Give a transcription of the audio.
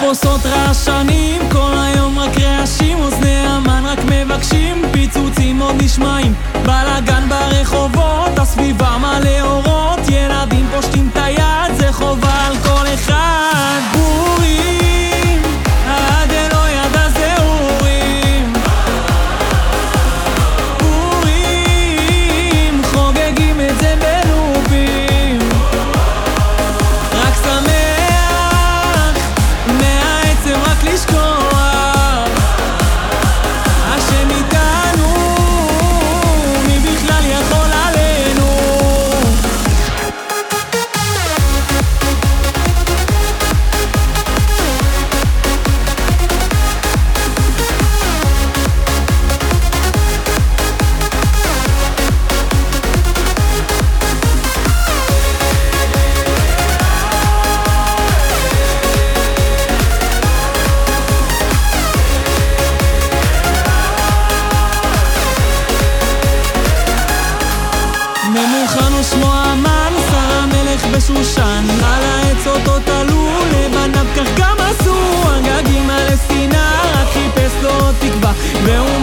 עושות רעשנים כל היום רק רעשים אוזני המן רק מבקשים פיצוצים עוד נשמעים. בלאגן ברחובות הסביבה מלא אורות ילדים פושטים את היד זה חובה על כל אחד שושן, על העצות עוד עלו, לבניו כך גם עשו, הגגים על הספינה, רק חיפש לו תקווה, והוא